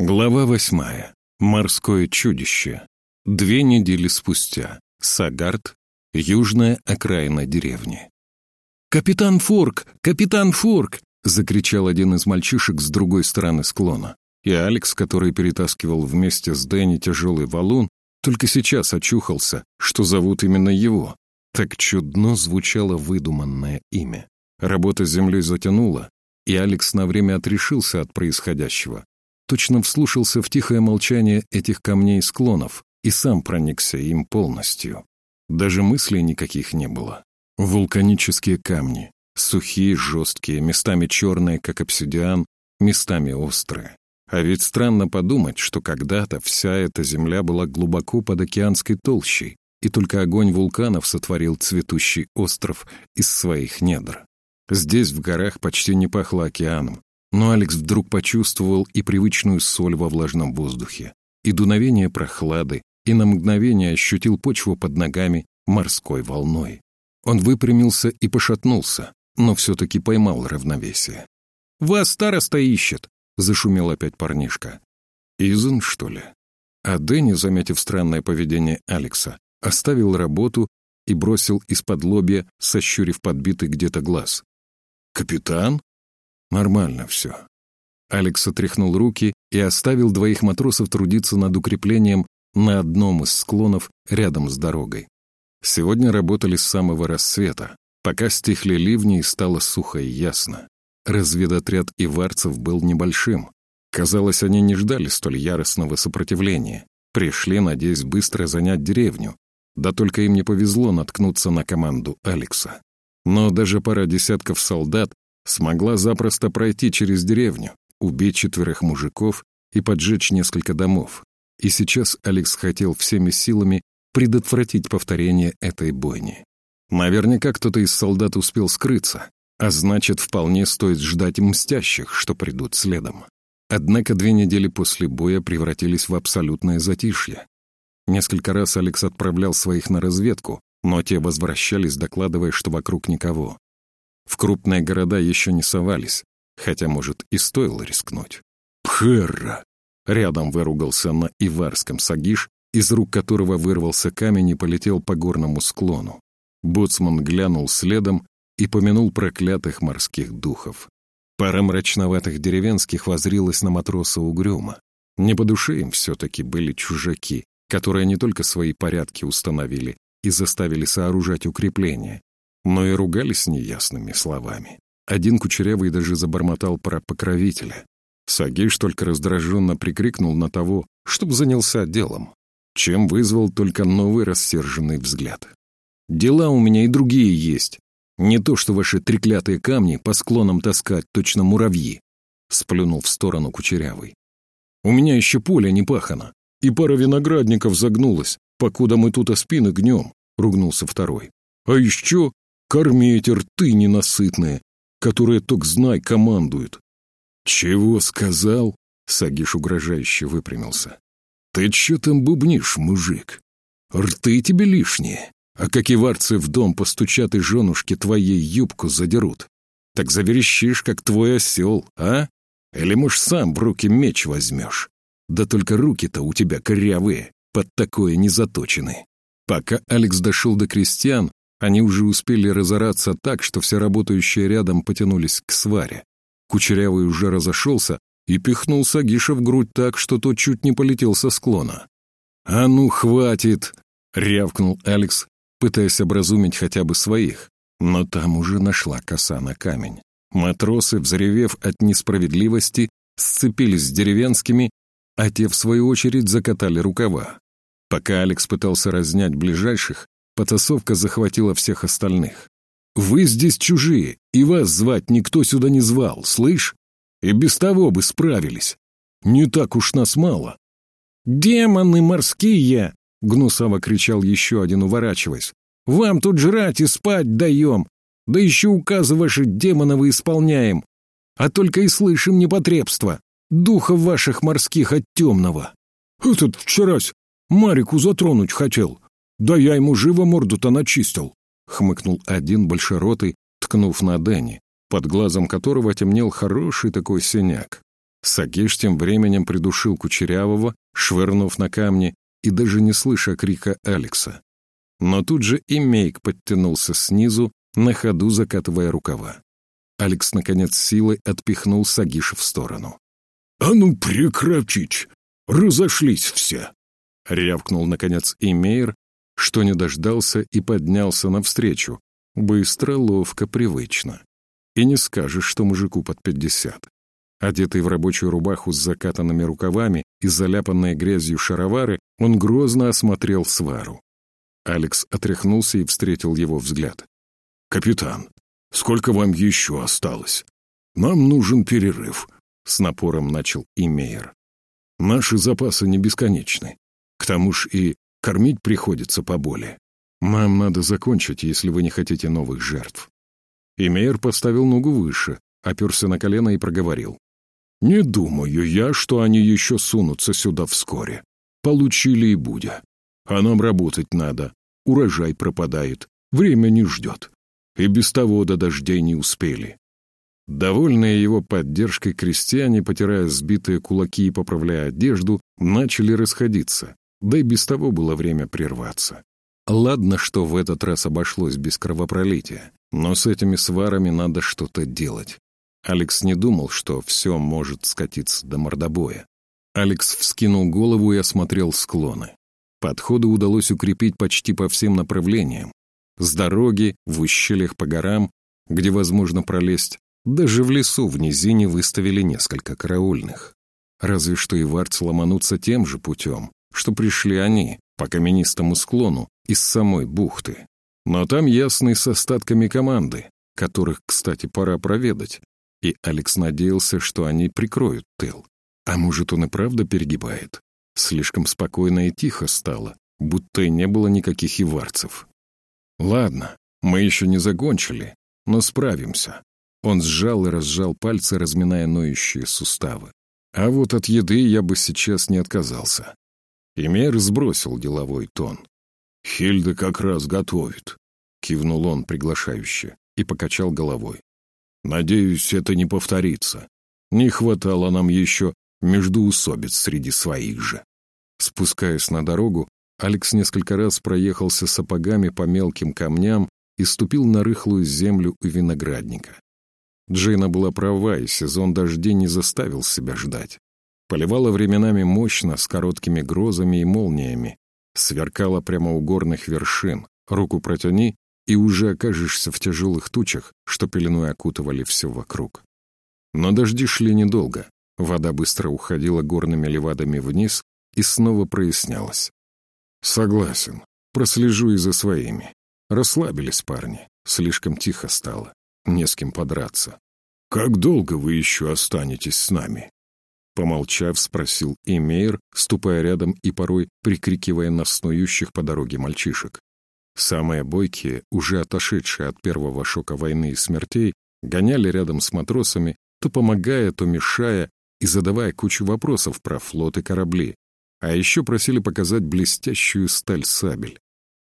Глава восьмая. Морское чудище. Две недели спустя. Сагард. Южная окраина деревни. «Капитан Форк! Капитан Форк!» — закричал один из мальчишек с другой стороны склона. И Алекс, который перетаскивал вместе с Дэнни тяжелый валун, только сейчас очухался, что зовут именно его. Так чудно звучало выдуманное имя. Работа с землей затянула, и Алекс на время отрешился от происходящего, точно вслушался в тихое молчание этих камней и склонов и сам проникся им полностью. Даже мыслей никаких не было. Вулканические камни, сухие, жесткие, местами черные, как обсидиан, местами острые. А ведь странно подумать, что когда-то вся эта земля была глубоко под океанской толщей, и только огонь вулканов сотворил цветущий остров из своих недр. Здесь, в горах, почти не пахло океаном, но Алекс вдруг почувствовал и привычную соль во влажном воздухе, и дуновение прохлады, и на мгновение ощутил почву под ногами морской волной. Он выпрямился и пошатнулся, но все-таки поймал равновесие. «Вас староста ищет!» — зашумел опять парнишка. «Изен, что ли?» А Дэнни, заметив странное поведение Алекса, оставил работу и бросил из-под лобья, сощурив подбитый где-то глаз. «Капитан?» Нормально все. Алекс отряхнул руки и оставил двоих матросов трудиться над укреплением на одном из склонов рядом с дорогой. Сегодня работали с самого рассвета, пока стихли ливни и стало сухо и ясно. Разведотряд иварцев был небольшим. Казалось, они не ждали столь яростного сопротивления. Пришли, надеясь быстро занять деревню. Да только им не повезло наткнуться на команду Алекса. Но даже пара десятков солдат смогла запросто пройти через деревню, убить четверых мужиков и поджечь несколько домов. И сейчас Алекс хотел всеми силами предотвратить повторение этой бойни. Наверняка кто-то из солдат успел скрыться, а значит, вполне стоит ждать мстящих, что придут следом. Однако две недели после боя превратились в абсолютное затишье. Несколько раз Алекс отправлял своих на разведку, но те возвращались, докладывая, что вокруг никого. В крупные города еще не совались, хотя, может, и стоило рискнуть. «Пхерра!» Рядом выругался на Иварском Сагиш, из рук которого вырвался камень и полетел по горному склону. Боцман глянул следом и помянул проклятых морских духов. Пара мрачноватых деревенских возрилась на матроса угрюма. Не по душе им все-таки были чужаки, которые не только свои порядки установили и заставили сооружать укрепления, но и ругались неясными словами. Один кучерявый даже забормотал про покровителя. Сагиш только раздраженно прикрикнул на того, чтоб занялся делом, чем вызвал только новый рассерженный взгляд. «Дела у меня и другие есть. Не то, что ваши треклятые камни по склонам таскать, точно муравьи», — сплюнул в сторону кучерявый. «У меня еще поле не пахано, и пара виноградников загнулась, покуда мы тут о спины гнем», — ругнулся второй. «А еще Кормите рты ненасытные, которые, только знай, командуют. Чего сказал? Сагиш угрожающе выпрямился. Ты че там бубнишь, мужик? Рты тебе лишние, а как и варцы в дом постучат и женушки твоей юбку задерут. Так заверещишь, как твой осел, а? Или, может, сам в руки меч возьмешь? Да только руки-то у тебя корявые, под такое не заточены. Пока Алекс дошел до крестьян, они уже успели разораться так, что все работающие рядом потянулись к сваре. Кучерявый уже разошелся и пихнул Сагиша в грудь так, что тот чуть не полетел со склона. «А ну, хватит!» — рявкнул Алекс, пытаясь образумить хотя бы своих. Но там уже нашла коса на камень. Матросы, взревев от несправедливости, сцепились с деревенскими, а те, в свою очередь, закатали рукава. Пока Алекс пытался разнять ближайших, Потасовка захватила всех остальных. «Вы здесь чужие, и вас звать никто сюда не звал, слышь? И без того бы справились. Не так уж нас мало». «Демоны морские!» — гнусаво кричал еще один, уворачиваясь. «Вам тут жрать и спать даем, да еще указы ваши демоновы исполняем, а только и слышим непотребства, духов ваших морских от темного». «Этот вчерась Марику затронуть хотел, «Да я ему живо морду-то начистил», — хмыкнул один большеротый, ткнув на Дэнни, под глазом которого темнел хороший такой синяк. Сагиш тем временем придушил Кучерявого, швырнув на камни и даже не слыша крика Алекса. Но тут же и Мейк подтянулся снизу, на ходу закатывая рукава. Алекс, наконец, силой отпихнул Сагиша в сторону. «А ну прекратить! Разошлись все!» Рявкнул, наконец, и Мейер, что не дождался и поднялся навстречу. Быстро, ловко, привычно. И не скажешь, что мужику под пятьдесят. Одетый в рабочую рубаху с закатанными рукавами и заляпанные грязью шаровары, он грозно осмотрел свару. Алекс отряхнулся и встретил его взгляд. «Капитан, сколько вам еще осталось? Нам нужен перерыв», — с напором начал Имейер. «Наши запасы не бесконечны. К тому ж и кормить приходится поболее. Нам надо закончить, если вы не хотите новых жертв». Имейер поставил ногу выше, оперся на колено и проговорил. «Не думаю я, что они еще сунутся сюда вскоре. Получили и будя. А нам работать надо. Урожай пропадает. Время не ждет. И без того до дождей не успели». Довольные его поддержкой крестьяне, потирая сбитые кулаки и поправляя одежду, начали расходиться, да и без того было время прерваться. Ладно, что в этот раз обошлось без кровопролития, но с этими сварами надо что-то делать. Алекс не думал, что все может скатиться до мордобоя. Алекс вскинул голову и осмотрел склоны. Подходы удалось укрепить почти по всем направлениям. С дороги, в ущельях по горам, где возможно пролезть, даже в лесу в низине выставили несколько караульных. Разве что и варцы ломанутся тем же путем, что пришли они, по каменистому склону, из самой бухты. Но там ясный с остатками команды, которых, кстати, пора проведать, и Алекс надеялся, что они прикроют тыл. А может, он и правда перегибает? Слишком спокойно и тихо стало, будто и не было никаких иварцев. Ладно, мы еще не закончили, но справимся. Он сжал и разжал пальцы, разминая ноющие суставы. А вот от еды я бы сейчас не отказался. Имер сбросил деловой тон. «Хильда как раз готовит», — кивнул он приглашающе и покачал головой. Надеюсь, это не повторится. Не хватало нам еще междуусобиц среди своих же. Спускаясь на дорогу, Алекс несколько раз проехался сапогами по мелким камням и ступил на рыхлую землю у виноградника. Джейна была права, и сезон дождей не заставил себя ждать. Поливала временами мощно, с короткими грозами и молниями. Сверкала прямо у горных вершин. Руку протяни, и уже окажешься в тяжелых тучах, что пеленой окутывали все вокруг. Но дожди шли недолго, вода быстро уходила горными левадами вниз и снова прояснялась. Согласен, прослежу и за своими. Расслабились парни, слишком тихо стало, не с кем подраться. «Как долго вы еще останетесь с нами?» Помолчав, спросил Эмейр, ступая рядом и порой прикрикивая на снующих по дороге мальчишек. Самые бойкие, уже отошедшие от первого шока войны и смертей, гоняли рядом с матросами, то помогая, то мешая и задавая кучу вопросов про флот и корабли. А еще просили показать блестящую сталь сабель.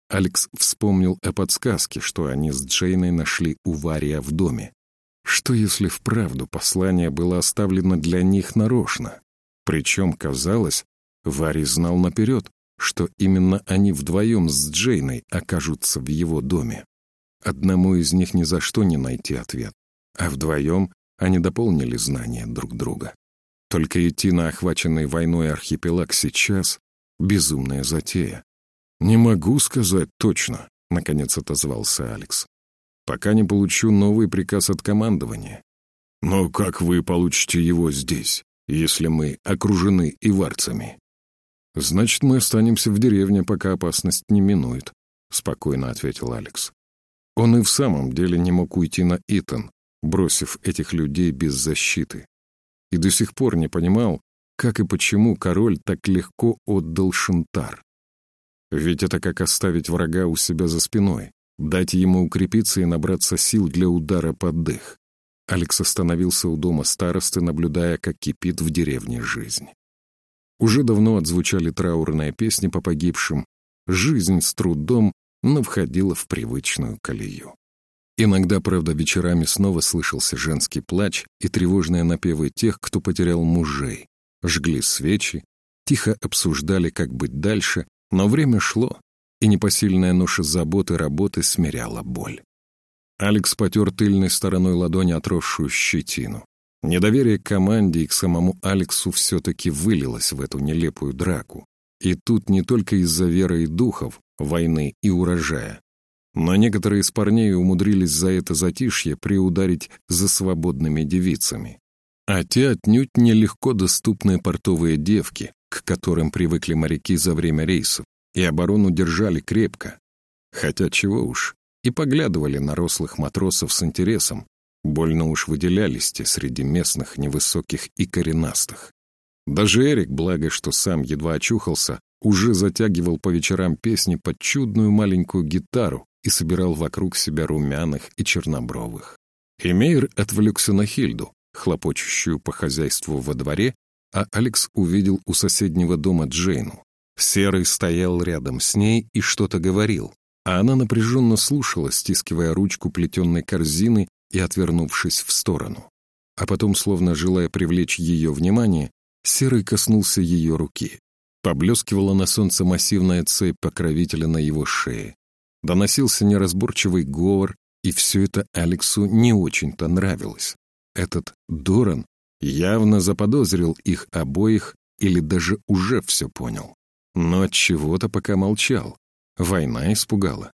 Алекс вспомнил о подсказке, что они с Джейной нашли у Вария в доме. Что если вправду послание было оставлено для них нарочно? Причем, казалось, Варий знал наперед, что именно они вдвоем с Джейной окажутся в его доме. Одному из них ни за что не найти ответ, а вдвоем они дополнили знания друг друга. Только идти на охваченный войной архипелаг сейчас — безумная затея. «Не могу сказать точно», — наконец отозвался Алекс. «Пока не получу новый приказ от командования». «Но как вы получите его здесь, если мы окружены иварцами?» «Значит, мы останемся в деревне, пока опасность не минует», — спокойно ответил Алекс. Он и в самом деле не мог уйти на Итан, бросив этих людей без защиты. И до сих пор не понимал, как и почему король так легко отдал Шантар. Ведь это как оставить врага у себя за спиной, дать ему укрепиться и набраться сил для удара под дых. Алекс остановился у дома старосты, наблюдая, как кипит в деревне жизнь. Уже давно отзвучали траурные песни по погибшим. Жизнь с трудом, но входила в привычную колею. Иногда, правда, вечерами снова слышался женский плач и тревожные напевы тех, кто потерял мужей. Жгли свечи, тихо обсуждали, как быть дальше, но время шло, и непосильная ноша заботы работы смиряла боль. Алекс потер тыльной стороной ладони отросшую щетину. Недоверие к команде и к самому Алексу все-таки вылилось в эту нелепую драку. И тут не только из-за веры и духов, войны и урожая, но некоторые из парней умудрились за это затишье приударить за свободными девицами. А те отнюдь нелегко доступные портовые девки, к которым привыкли моряки за время рейсов, и оборону держали крепко. Хотя чего уж, и поглядывали на рослых матросов с интересом, больно уж выделялись те среди местных невысоких и коренастых. Даже Эрик, благо что сам едва очухался, уже затягивал по вечерам песни под чудную маленькую гитару, и собирал вокруг себя румяных и чернобровых. Эмейр отвлекся на Хильду, хлопочущую по хозяйству во дворе, а Алекс увидел у соседнего дома Джейну. Серый стоял рядом с ней и что-то говорил, а она напряженно слушала, стискивая ручку плетенной корзины и отвернувшись в сторону. А потом, словно желая привлечь ее внимание, Серый коснулся ее руки. Поблескивала на солнце массивная цепь покровителя на его шее. Доносился неразборчивый говор, и все это Алексу не очень-то нравилось. Этот Доран явно заподозрил их обоих или даже уже все понял. Но от чего-то пока молчал. Война испугала.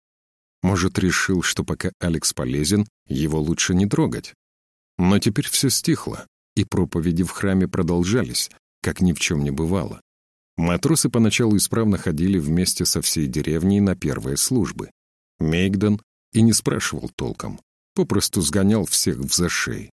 Может, решил, что пока Алекс полезен, его лучше не трогать. Но теперь все стихло, и проповеди в храме продолжались, как ни в чем не бывало. Матросы поначалу исправно ходили вместе со всей деревней на первые службы. Мейгден и не спрашивал толком, попросту сгонял всех в зашей.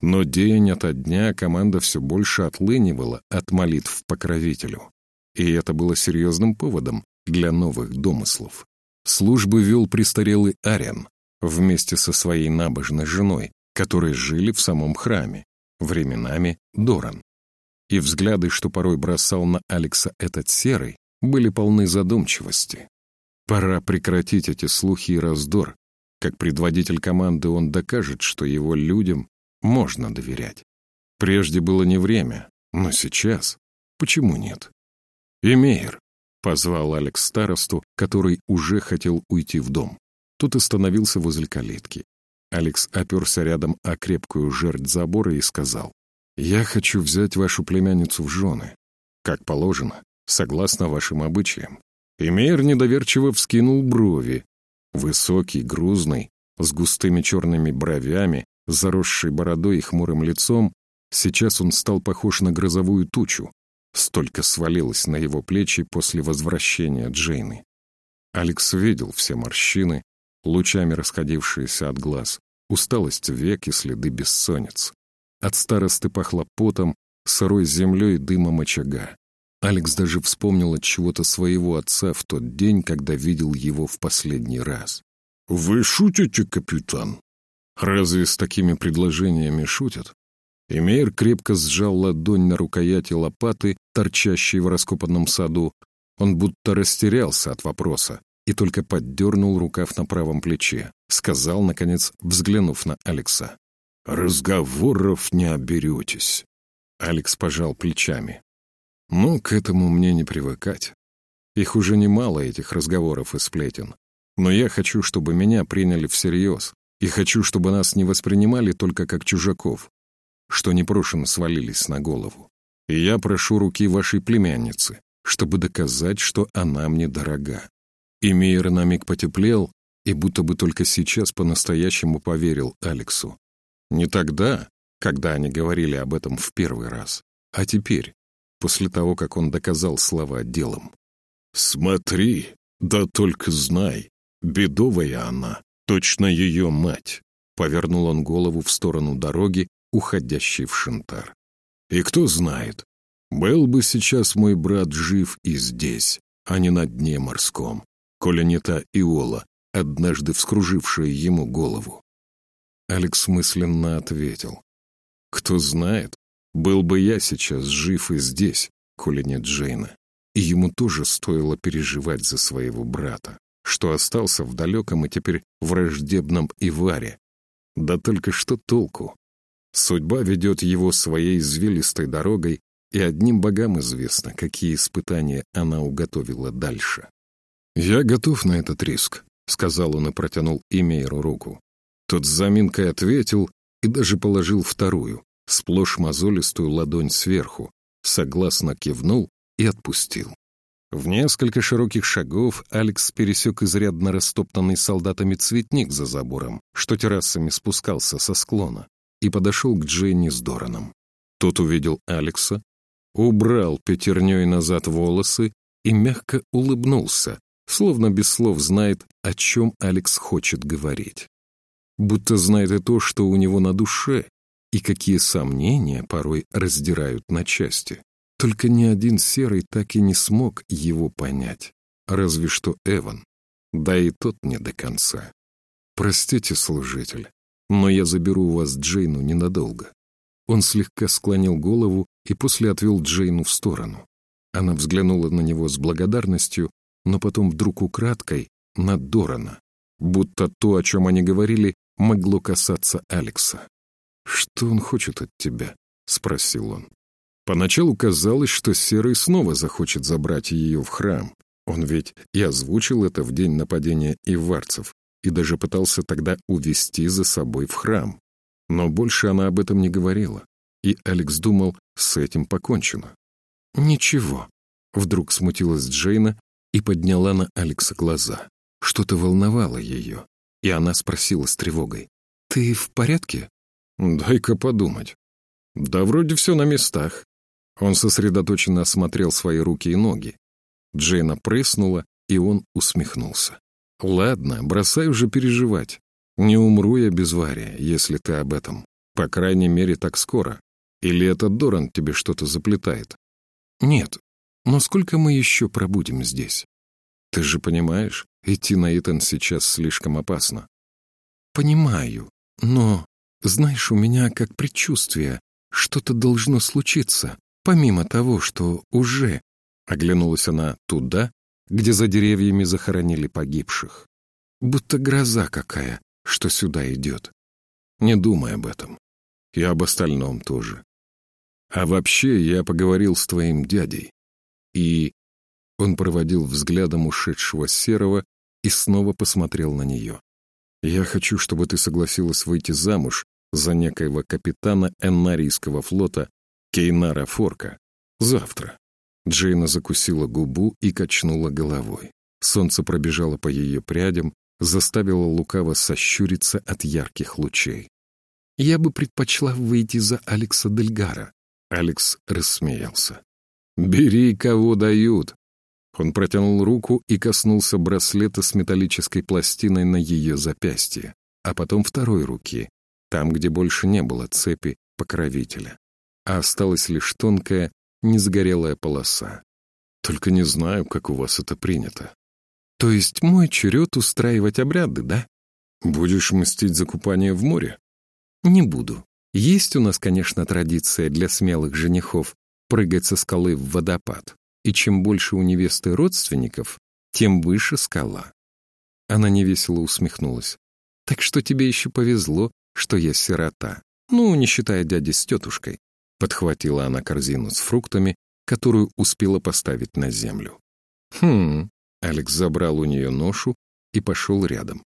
Но день ото дня команда все больше отлынивала от молитв покровителю. И это было серьезным поводом для новых домыслов. Службы вел престарелый Ариан вместе со своей набожной женой, которые жили в самом храме, временами Доран. И взгляды, что порой бросал на Алекса этот серый, были полны задумчивости. Пора прекратить эти слухи и раздор. Как предводитель команды он докажет, что его людям можно доверять. Прежде было не время, но сейчас почему нет? «Эмейр», — позвал Алекс старосту, который уже хотел уйти в дом. Тут остановился возле калитки. Алекс оперся рядом о крепкую жердь забора и сказал, «Я хочу взять вашу племянницу в жены, как положено, согласно вашим обычаям. Эмейр недоверчиво вскинул брови. Высокий, грузный, с густыми черными бровями, заросшей бородой и хмурым лицом, сейчас он стал похож на грозовую тучу. Столько свалилось на его плечи после возвращения Джейны. Алекс видел все морщины, лучами расходившиеся от глаз, усталость век и следы бессонниц. От старосты пахло потом, сырой землей и дымом очага. Алекс даже вспомнил от чего-то своего отца в тот день, когда видел его в последний раз. «Вы шутите, капитан?» «Разве с такими предложениями шутят?» Эмейр крепко сжал ладонь на рукояти лопаты, торчащей в раскопанном саду. Он будто растерялся от вопроса и только поддернул рукав на правом плече. Сказал, наконец, взглянув на Алекса. «Разговоров не оберетесь». Алекс пожал плечами. Ну, к этому мне не привыкать. Их уже немало, этих разговоров и сплетен. Но я хочу, чтобы меня приняли всерьез, и хочу, чтобы нас не воспринимали только как чужаков, что непрошено свалились на голову. И я прошу руки вашей племянницы, чтобы доказать, что она мне дорога. И Мейер на миг потеплел, и будто бы только сейчас по-настоящему поверил Алексу. Не тогда, когда они говорили об этом в первый раз, а теперь, после того, как он доказал слова делом. «Смотри, да только знай, бедовая она, точно ее мать», — повернул он голову в сторону дороги, уходящей в Шантар. «И кто знает, был бы сейчас мой брат жив и здесь, а не на дне морском, коли не та Иола, однажды вскружившая ему голову». Алекс мысленно ответил. «Кто знает, был бы я сейчас жив и здесь, коли нет Джейна. И ему тоже стоило переживать за своего брата. что остался в далеком и теперь враждебном Иваре. Да только что толку? Судьба ведет его своей извилистой дорогой, и одним богам известно, какие испытания она уготовила дальше. «Я готов на этот риск», — сказал он и протянул Имейру руку. Тот с заминкой ответил и даже положил вторую, сплошь мозолистую ладонь сверху, согласно кивнул и отпустил. В несколько широких шагов Алекс пересек изрядно растоптанный солдатами цветник за забором, что террасами спускался со склона, и подошел к Дженни с Дораном. Тот увидел Алекса, убрал пятерней назад волосы и мягко улыбнулся, словно без слов знает, о чем Алекс хочет говорить. Будто знает и то, что у него на душе, и какие сомнения порой раздирают на части. Только ни один серый так и не смог его понять, разве что Эван, да и тот не до конца. «Простите, служитель, но я заберу у вас Джейну ненадолго». Он слегка склонил голову и после отвел Джейну в сторону. Она взглянула на него с благодарностью, но потом вдруг украдкой на Дорана, будто то, о чем они говорили, могло касаться Алекса. «Что он хочет от тебя?» — спросил он. Поначалу казалось, что Серый снова захочет забрать ее в храм. Он ведь и озвучил это в день нападения иварцев, и даже пытался тогда увести за собой в храм. Но больше она об этом не говорила, и Алекс думал, с этим покончено. «Ничего», — вдруг смутилась Джейна и подняла на Алекса глаза. Что-то волновало ее, и она спросила с тревогой. «Ты в порядке?» «Дай-ка подумать. Да вроде все на местах». Он сосредоточенно осмотрел свои руки и ноги. Джейна прыснула, и он усмехнулся. «Ладно, бросай уже переживать. Не умру я без Варя, если ты об этом. По крайней мере, так скоро. Или этот Доран тебе что-то заплетает?» «Нет. Но сколько мы еще пробудем здесь? Ты же понимаешь, идти на Итан сейчас слишком опасно». «Понимаю. Но, знаешь, у меня как предчувствие, что-то должно случиться, помимо того, что уже...» Оглянулась она туда, где за деревьями захоронили погибших. Будто гроза какая, что сюда идет. Не думай об этом. И об остальном тоже. А вообще, я поговорил с твоим дядей. И... Он проводил взглядом ушедшего Серого и снова посмотрел на нее. «Я хочу, чтобы ты согласилась выйти замуж за некоего капитана Эннарийского флота Кейнара Форка. Завтра». Джейна закусила губу и качнула головой. Солнце пробежало по ее прядям, заставило лукаво сощуриться от ярких лучей. «Я бы предпочла выйти за Алекса Дельгара». Алекс рассмеялся. «Бери, кого дают». Он протянул руку и коснулся браслета с металлической пластиной на ее запястье, а потом второй руки, там, где больше не было цепи покровителя, а осталась лишь тонкая, несгорелая полоса. Только не знаю, как у вас это принято. То есть мой черед устраивать обряды, да? Будешь мстить за купание в море? Не буду. Есть у нас, конечно, традиция для смелых женихов прыгать со скалы в водопад. И чем больше у невесты родственников, тем выше скала. Она невесело усмехнулась. Так что тебе еще повезло, что я сирота. Ну, не считая дяди с тетушкой. Подхватила она корзину с фруктами, которую успела поставить на землю. «Хм...» — Алекс забрал у нее ношу и пошел рядом.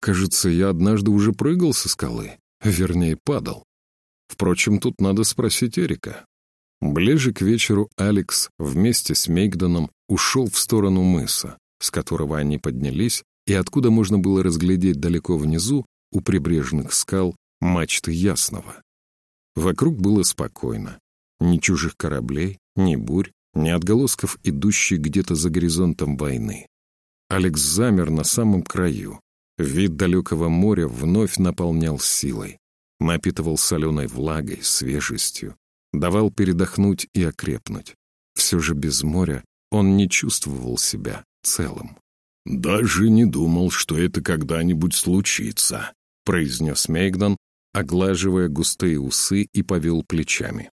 «Кажется, я однажды уже прыгал со скалы, вернее, падал. Впрочем, тут надо спросить Эрика». Ближе к вечеру Алекс вместе с Мейгдоном ушел в сторону мыса, с которого они поднялись, и откуда можно было разглядеть далеко внизу, у прибрежных скал, мачты Ясного. Вокруг было спокойно. Ни чужих кораблей, ни бурь, ни отголосков, идущих где-то за горизонтом войны. Алекс замер на самом краю. Вид далекого моря вновь наполнял силой, напитывал соленой влагой, свежестью, давал передохнуть и окрепнуть. Все же без моря он не чувствовал себя целым. «Даже не думал, что это когда-нибудь случится», — произнес Мейгдон, оглаживая густые усы и повел плечами.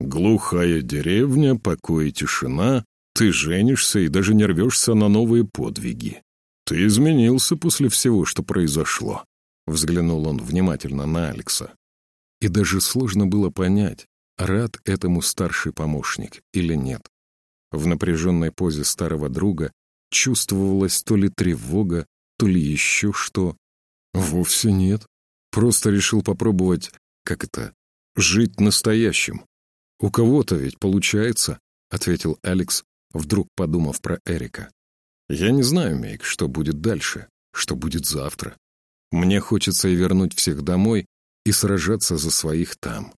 «Глухая деревня, покой и тишина, ты женишься и даже не рвешься на новые подвиги. «Ты изменился после всего, что произошло», — взглянул он внимательно на Алекса. И даже сложно было понять, рад этому старший помощник или нет. В напряженной позе старого друга чувствовалась то ли тревога, то ли еще что. Вовсе нет. Просто решил попробовать, как это, жить настоящим. У кого-то ведь получается, — ответил Алекс, вдруг подумав про Эрика. Я не знаю, Мейк, что будет дальше, что будет завтра. Мне хочется и вернуть всех домой, и сражаться за своих там.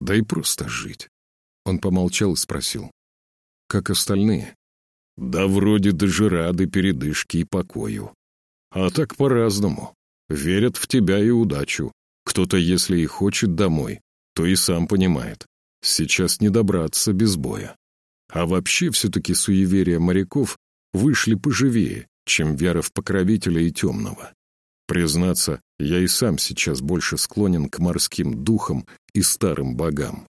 Да и просто жить. Он помолчал и спросил. Как остальные? Да вроде даже рады передышке и покою. А так по-разному. Верят в тебя и удачу. Кто-то, если и хочет домой, то и сам понимает. Сейчас не добраться без боя. А вообще все-таки суеверия моряков вышли поживее, чем вера в покровителя и темного. Признаться, я и сам сейчас больше склонен к морским духам и старым богам.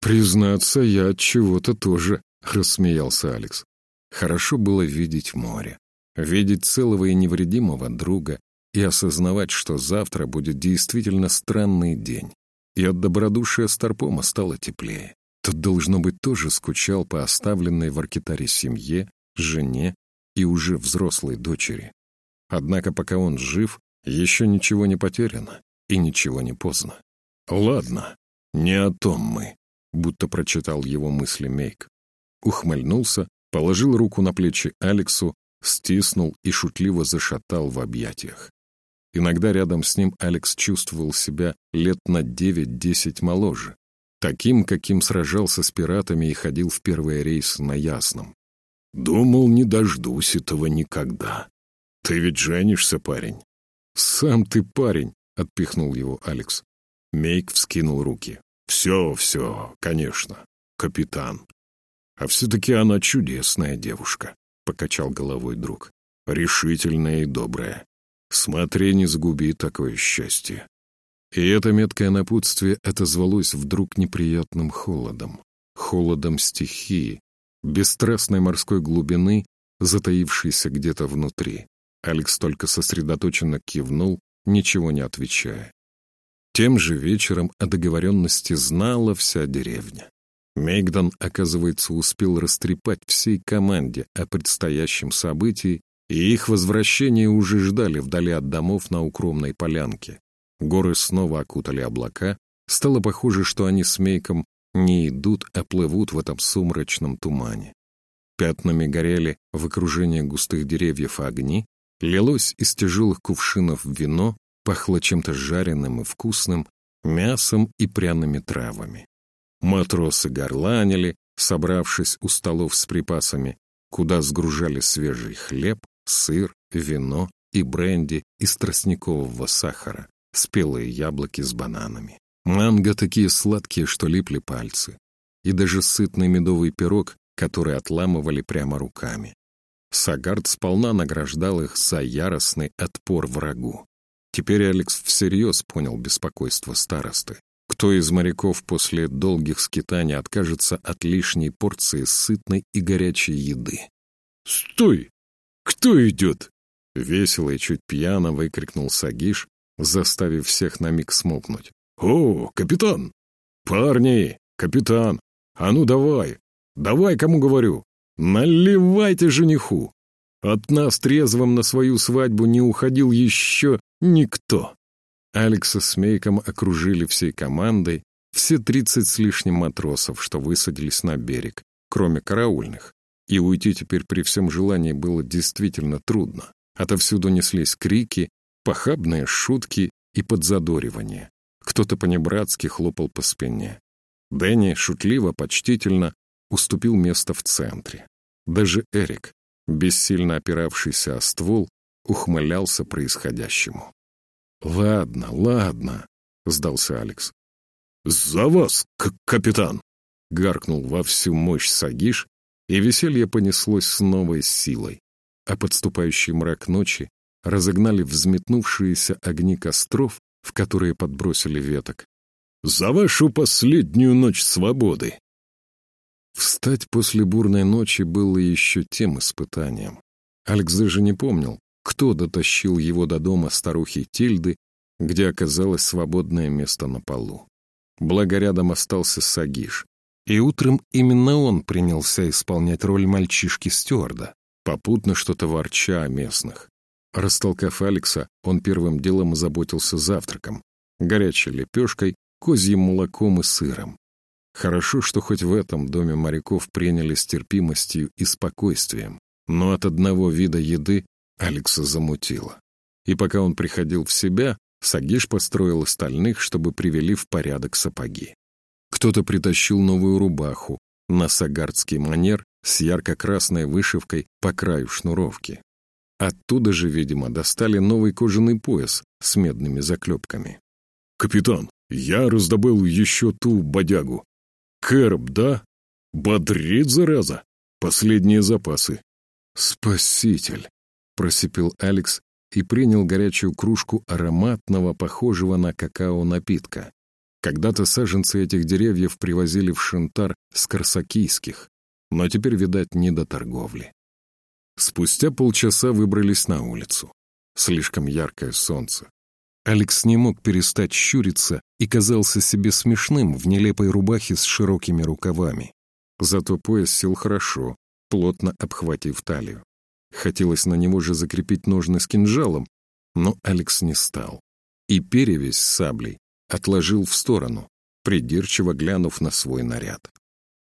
Признаться, я от чего-то тоже, рассмеялся Алекс. Хорошо было видеть море, видеть целого и невредимого друга и осознавать, что завтра будет действительно странный день. И от добродушия Старпома стало теплее. Тот, должно быть, тоже скучал по оставленной в Аркитаре семье, жене и уже взрослой дочери. Однако пока он жив, еще ничего не потеряно и ничего не поздно. «Ладно, не о том мы», — будто прочитал его мысли Мейк. Ухмыльнулся, положил руку на плечи Алексу, стиснул и шутливо зашатал в объятиях. Иногда рядом с ним Алекс чувствовал себя лет на девять-десять моложе, таким, каким сражался с пиратами и ходил в первый рейс на Ясном. «Думал, не дождусь этого никогда. Ты ведь женишься, парень?» «Сам ты парень», — отпихнул его Алекс. Мейк вскинул руки. «Все, все, конечно, капитан. А все-таки она чудесная девушка», — покачал головой друг. «Решительная и добрая. Смотри, не сгуби такое счастье». И это меткое напутствие отозвалось вдруг неприятным холодом. Холодом стихии, бесстрастной морской глубины, затаившейся где-то внутри. Алекс только сосредоточенно кивнул, ничего не отвечая. Тем же вечером о договоренности знала вся деревня. Мейгдон, оказывается, успел растрепать всей команде о предстоящем событии, и их возвращение уже ждали вдали от домов на укромной полянке. Горы снова окутали облака. Стало похоже, что они с Мейком не идут, а плывут в этом сумрачном тумане. Пятнами горели в окружении густых деревьев огни, лилось из тяжелых кувшинов вино, пахло чем-то жареным и вкусным, мясом и пряными травами. Матросы горланили, собравшись у столов с припасами, куда сгружали свежий хлеб, сыр, вино и бренди из тростникового сахара спелые яблоки с бананами. Манго такие сладкие, что липли пальцы. И даже сытный медовый пирог, который отламывали прямо руками. Сагард сполна награждал их за яростный отпор врагу. Теперь Алекс всерьез понял беспокойство старосты. Кто из моряков после долгих скитаний откажется от лишней порции сытной и горячей еды? «Стой! Кто идет?» Весело и чуть пьяно выкрикнул Сагиш, заставив всех на миг смолкнуть. «О, капитан! Парни, капитан! А ну давай! Давай, кому говорю! Наливайте жениху! От нас трезвым на свою свадьбу не уходил еще никто!» Алекса с Мейком окружили всей командой, все тридцать с лишним матросов, что высадились на берег, кроме караульных. И уйти теперь при всем желании было действительно трудно. Отовсюду неслись крики, похабные шутки и подзадоривание. Кто-то понебратски хлопал по спине. Дэнни шутливо, почтительно уступил место в центре. Даже Эрик, бессильно опиравшийся о ствол, ухмылялся происходящему. «Ладно, ладно», — сдался Алекс. «За вас, капитан!» — гаркнул во всю мощь Сагиш, и веселье понеслось с новой силой, а подступающий мрак ночи разогнали взметнувшиеся огни костров, в которые подбросили веток. «За вашу последнюю ночь свободы!» Встать после бурной ночи было еще тем испытанием. Алекс даже не помнил, кто дотащил его до дома старухи Тильды, где оказалось свободное место на полу. Благо рядом остался Сагиш. И утром именно он принялся исполнять роль мальчишки-стюарда, попутно что-то ворча о местных. Растолкав Алекса, он первым делом озаботился завтраком, горячей лепешкой, козьим молоком и сыром. Хорошо, что хоть в этом доме моряков приняли с терпимостью и спокойствием, но от одного вида еды Алекса замутило. И пока он приходил в себя, Сагиш построил остальных, чтобы привели в порядок сапоги. Кто-то притащил новую рубаху на сагардский манер с ярко-красной вышивкой по краю шнуровки. Оттуда же, видимо, достали новый кожаный пояс с медными заклепками. «Капитан, я раздобыл еще ту бодягу. Кэрб, да? Бодрит, зараза! Последние запасы!» «Спаситель!» — просипел Алекс и принял горячую кружку ароматного, похожего на какао напитка. Когда-то саженцы этих деревьев привозили в Шантар с Корсакийских, но теперь, видать, не до торговли. Спустя полчаса выбрались на улицу. Слишком яркое солнце. Алекс не мог перестать щуриться и казался себе смешным в нелепой рубахе с широкими рукавами. Зато пояс сел хорошо, плотно обхватив талию. Хотелось на него же закрепить ножны с кинжалом, но Алекс не стал. И перевязь с саблей отложил в сторону, придирчиво глянув на свой наряд.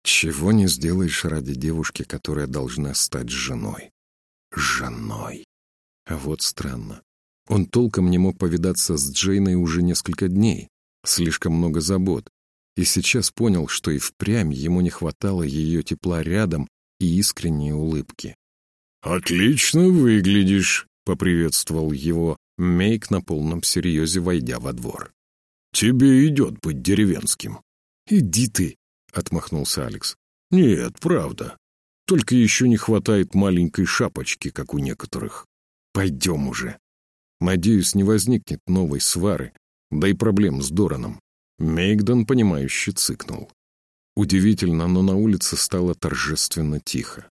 Чего не сделаешь ради девушки, которая должна стать женой женой. А вот странно. Он толком не мог повидаться с Джейной уже несколько дней. Слишком много забот. И сейчас понял, что и впрямь ему не хватало ее тепла рядом и искренней улыбки. «Отлично выглядишь», — поприветствовал его Мейк на полном серьезе, войдя во двор. «Тебе идет быть деревенским». «Иди ты», — отмахнулся Алекс. «Нет, правда. Только еще не хватает маленькой шапочки, как у некоторых. Пойдем уже. Надеюсь, не возникнет новой свары, да и проблем с Дораном. Мейгдон, понимающе цыкнул. Удивительно, но на улице стало торжественно тихо.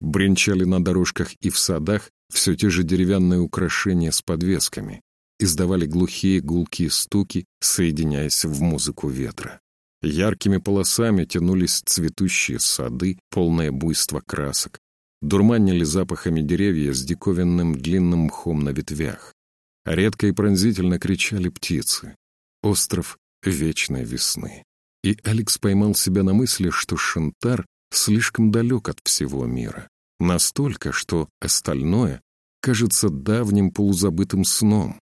Бренчали на дорожках и в садах все те же деревянные украшения с подвесками, издавали глухие гулкие стуки, соединяясь в музыку ветра. Яркими полосами тянулись цветущие сады, полное буйство красок. Дурманили запахами деревья с диковинным длинным мхом на ветвях. Редко и пронзительно кричали птицы. Остров вечной весны. И Алекс поймал себя на мысли, что Шантар слишком далек от всего мира. Настолько, что остальное кажется давним полузабытым сном.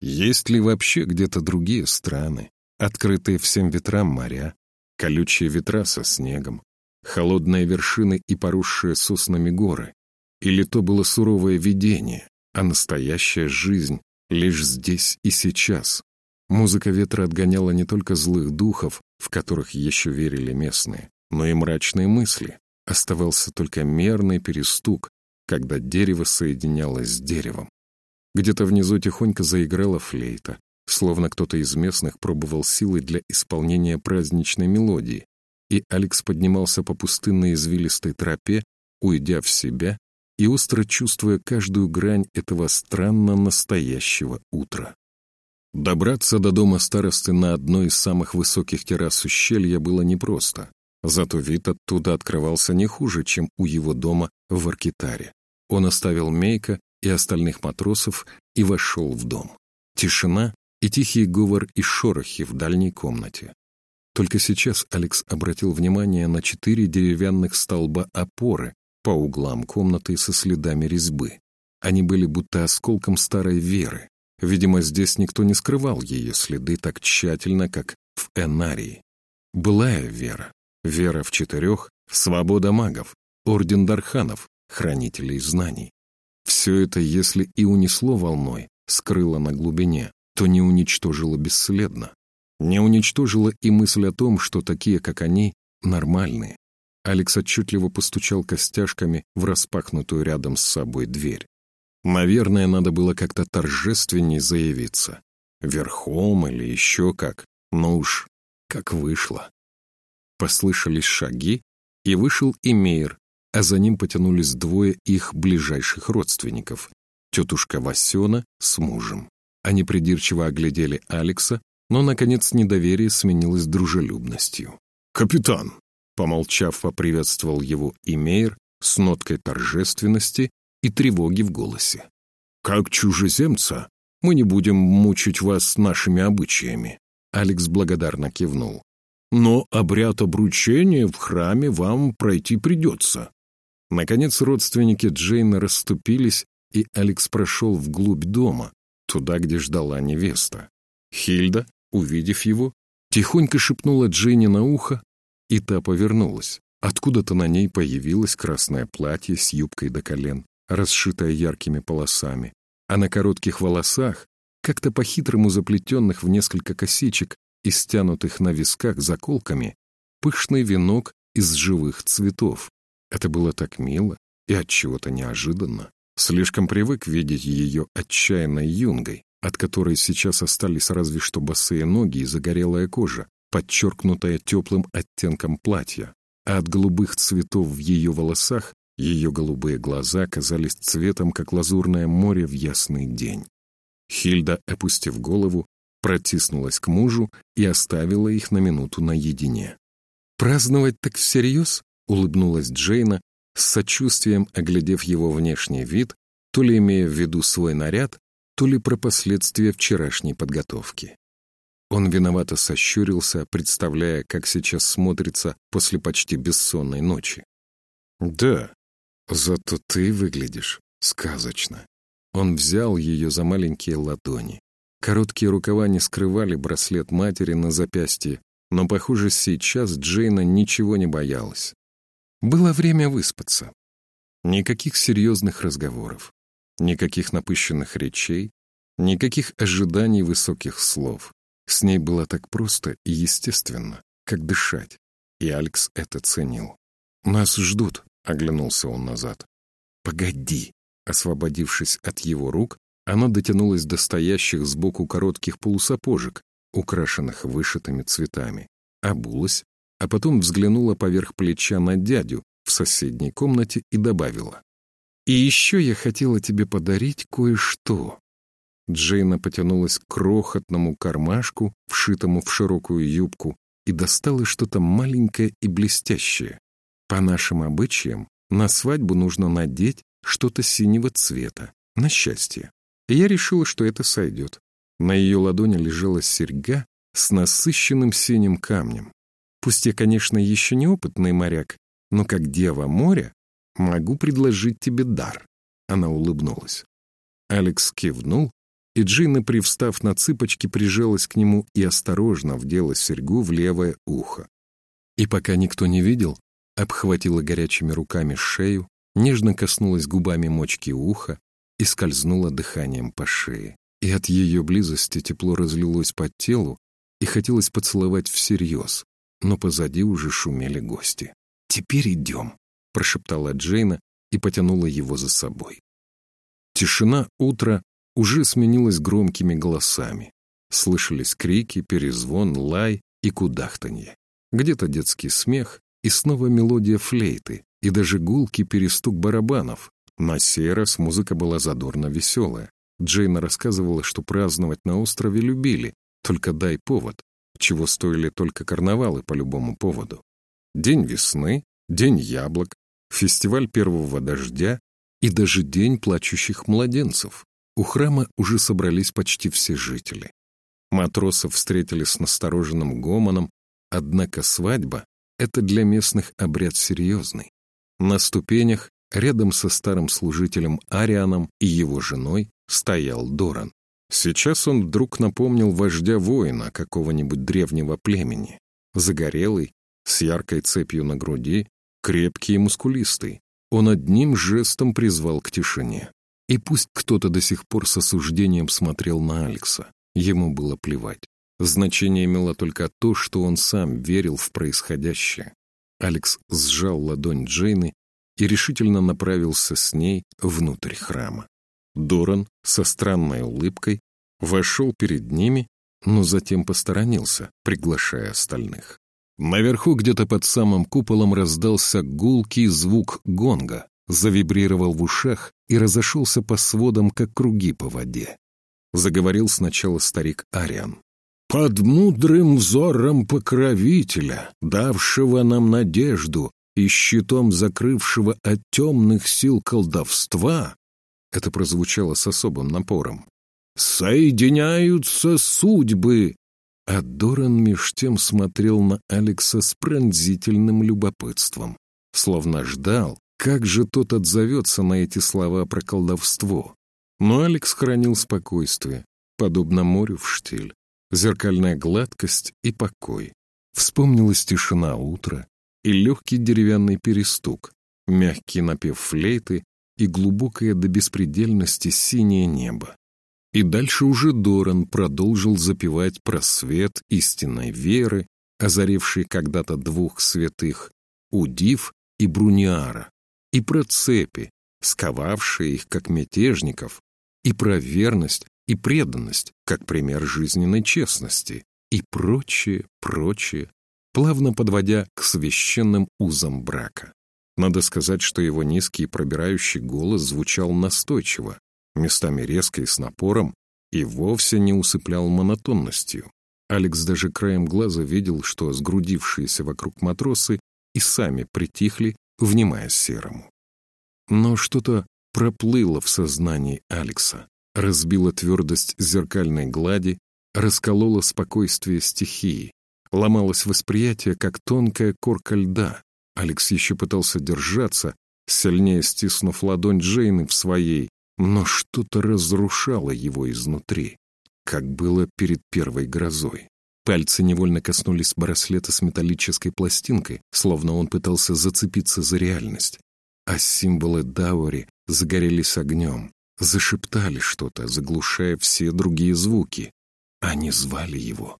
Есть ли вообще где-то другие страны, Открытые всем ветрам моря, колючие ветра со снегом, холодные вершины и поросшие соснами горы. Или то было суровое видение, а настоящая жизнь лишь здесь и сейчас. Музыка ветра отгоняла не только злых духов, в которых еще верили местные, но и мрачные мысли. Оставался только мерный перестук, когда дерево соединялось с деревом. Где-то внизу тихонько заиграла флейта, словно кто-то из местных пробовал силы для исполнения праздничной мелодии, и Алекс поднимался по пустынной извилистой тропе, уйдя в себя и остро чувствуя каждую грань этого странно настоящего утра. Добраться до дома старосты на одной из самых высоких террас ущелья было непросто, зато вид оттуда открывался не хуже, чем у его дома в Аркитаре. Он оставил Мейка и остальных матросов и вошел в дом. Тишина и тихий говор и шорохи в дальней комнате. Только сейчас Алекс обратил внимание на четыре деревянных столба опоры по углам комнаты со следами резьбы. Они были будто осколком старой веры. Видимо, здесь никто не скрывал ее следы так тщательно, как в Энарии. Былая вера. Вера в четырех, свобода магов, орден Дарханов, хранителей знаний. Все это, если и унесло волной, скрыло на глубине, то не уничтожило бесследно. Не уничтожило и мысль о том, что такие, как они, нормальные. Алекс отчетливо постучал костяшками в распахнутую рядом с собой дверь. Наверное, надо было как-то торжественней заявиться. Верхом или еще как. Но уж как вышло. Послышались шаги, и вышел и Мейер, а за ним потянулись двое их ближайших родственников. тетушка Васена с мужем. Они придирчиво оглядели Алекса, но, наконец, недоверие сменилось дружелюбностью. «Капитан!» — помолчав, поприветствовал его Имейр с ноткой торжественности и тревоги в голосе. «Как чужеземца мы не будем мучить вас нашими обычаями». Алекс благодарно кивнул. «Но обряд обручения в храме вам пройти придется». Наконец родственники Джейна расступились, и Алекс прошел вглубь дома, туда, где ждала невеста. Хильда, увидев его, тихонько шепнула Джейне на ухо, и та повернулась. Откуда-то на ней появилось красное платье с юбкой до колен, расшитое яркими полосами, а на коротких волосах, как-то по-хитрому заплетенных в несколько косичек и стянутых на висках заколками, пышный венок из живых цветов. Это было так мило и от чего-то неожиданно. Слишком привык видеть ее отчаянной юнгой, от которой сейчас остались разве что босые ноги и загорелая кожа, подчеркнутая теплым оттенком платья, а от голубых цветов в ее волосах ее голубые глаза казались цветом, как лазурное море в ясный день. Хильда, опустив голову, протиснулась к мужу и оставила их на минуту наедине. «Праздновать так всерьез?» — улыбнулась Джейна, с сочувствием оглядев его внешний вид, то ли имея в виду свой наряд, то ли про последствия вчерашней подготовки. Он виновато сощурился, представляя, как сейчас смотрится после почти бессонной ночи. «Да, зато ты выглядишь сказочно». Он взял ее за маленькие ладони. Короткие рукава не скрывали браслет матери на запястье, но, похоже, сейчас Джейна ничего не боялась. Было время выспаться. Никаких серьезных разговоров, никаких напыщенных речей, никаких ожиданий высоких слов. С ней было так просто и естественно, как дышать, и Алекс это ценил. «Нас ждут», — оглянулся он назад. «Погоди», освободившись от его рук, она дотянулась до стоящих сбоку коротких полусапожек, украшенных вышитыми цветами, обулась, а потом взглянула поверх плеча на дядю в соседней комнате и добавила. «И еще я хотела тебе подарить кое-что». Джейна потянулась к крохотному кармашку, вшитому в широкую юбку, и достала что-то маленькое и блестящее. По нашим обычаям, на свадьбу нужно надеть что-то синего цвета, на счастье. И я решила, что это сойдет. На ее ладони лежала серьга с насыщенным синим камнем. Пусть я, конечно, еще не опытный моряк, но как дева моря могу предложить тебе дар. Она улыбнулась. Алекс кивнул, и Джина, привстав на цыпочки, прижалась к нему и осторожно вдела серьгу в левое ухо. И пока никто не видел, обхватила горячими руками шею, нежно коснулась губами мочки уха и скользнула дыханием по шее. И от ее близости тепло разлилось по телу, и хотелось поцеловать всерьез, но позади уже шумели гости. «Теперь идем», — прошептала Джейна и потянула его за собой. Тишина утра уже сменилась громкими голосами. Слышались крики, перезвон, лай и кудахтанье. Где-то детский смех и снова мелодия флейты, и даже гулкий перестук барабанов. На сей раз музыка была задорно веселая. Джейна рассказывала, что праздновать на острове любили, только дай повод, чего стоили только карнавалы по любому поводу. День весны, день яблок, фестиваль первого дождя и даже день плачущих младенцев. У храма уже собрались почти все жители. Матросов встретили с настороженным гомоном, однако свадьба — это для местных обряд серьезный. На ступенях, рядом со старым служителем Арианом и его женой, стоял Доран. Сейчас он вдруг напомнил вождя воина какого-нибудь древнего племени. Загорелый, с яркой цепью на груди, крепкий и мускулистый. Он одним жестом призвал к тишине. И пусть кто-то до сих пор с осуждением смотрел на Алекса, ему было плевать. Значение имело только то, что он сам верил в происходящее. Алекс сжал ладонь Джейны и решительно направился с ней внутрь храма. Доран со странной улыбкой вошел перед ними, но затем посторонился, приглашая остальных. Наверху где-то под самым куполом раздался гулкий звук гонга. завибрировал в ушах и разошелся по сводам, как круги по воде. Заговорил сначала старик Ариан. «Под мудрым взором покровителя, давшего нам надежду и щитом закрывшего от темных сил колдовства, это прозвучало с особым напором. «Соединяются судьбы!» А Доран меж тем смотрел на Алекса с пронзительным любопытством, словно ждал, как же тот отзовется на эти слова про колдовство. Но Алекс хранил спокойствие, подобно морю в штиль, зеркальная гладкость и покой. Вспомнилась тишина утра и легкий деревянный перестук, мягкий напев флейты и глубокое до беспредельности синее небо. И дальше уже Доран продолжил запевать про свет истинной веры, озаривший когда-то двух святых, Удив и Бруниара, и про цепи, сковавшие их как мятежников, и про верность и преданность, как пример жизненной честности, и прочее, прочее, плавно подводя к священным узам брака. Надо сказать, что его низкий пробирающий голос звучал настойчиво, местами резко и с напором, и вовсе не усыплял монотонностью. Алекс даже краем глаза видел, что сгрудившиеся вокруг матросы и сами притихли, внимая серому. Но что-то проплыло в сознании Алекса, разбило твердость зеркальной глади, раскололо спокойствие стихии, ломалось восприятие, как тонкая корка льда, Алекс еще пытался держаться, сильнее стиснув ладонь Джейны в своей, но что-то разрушало его изнутри, как было перед первой грозой. Пальцы невольно коснулись браслета с металлической пластинкой, словно он пытался зацепиться за реальность. А символы Даури загорелись огнем, зашептали что-то, заглушая все другие звуки. Они звали его.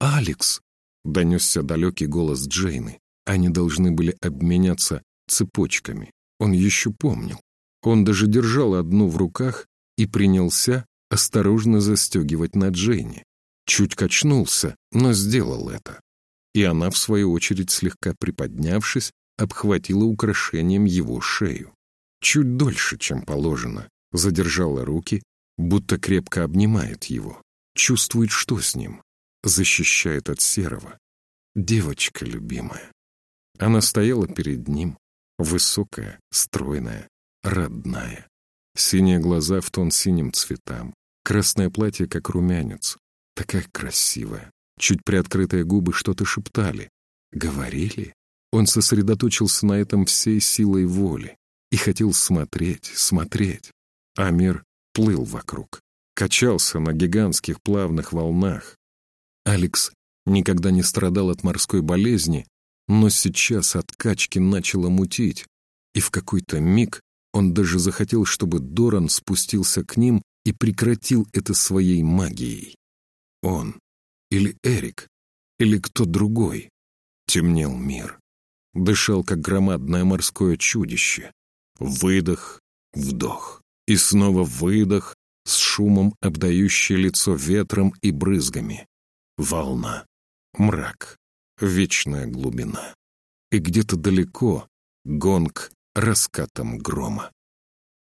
«Алекс!» — донесся далекий голос Джейны. Они должны были обменяться цепочками. Он еще помнил. Он даже держал одну в руках и принялся осторожно застегивать на Джейне. Чуть качнулся, но сделал это. И она, в свою очередь, слегка приподнявшись, обхватила украшением его шею. Чуть дольше, чем положено, задержала руки, будто крепко обнимает его. Чувствует, что с ним. Защищает от серого. Девочка любимая. Она стояла перед ним, высокая, стройная, родная. Синие глаза в тон синим цветам, красное платье, как румянец. Такая красивая. Чуть приоткрытые губы что-то шептали. Говорили? Он сосредоточился на этом всей силой воли и хотел смотреть, смотреть. А мир плыл вокруг, качался на гигантских плавных волнах. Алекс никогда не страдал от морской болезни но сейчас от качки начало мутить, и в какой-то миг он даже захотел, чтобы Доран спустился к ним и прекратил это своей магией. Он, или Эрик, или кто другой. Темнел мир. Дышал, как громадное морское чудище. Выдох, вдох. И снова выдох, с шумом обдающий лицо ветром и брызгами. Волна. Мрак вечная глубина. И где-то далеко гонг раскатом грома.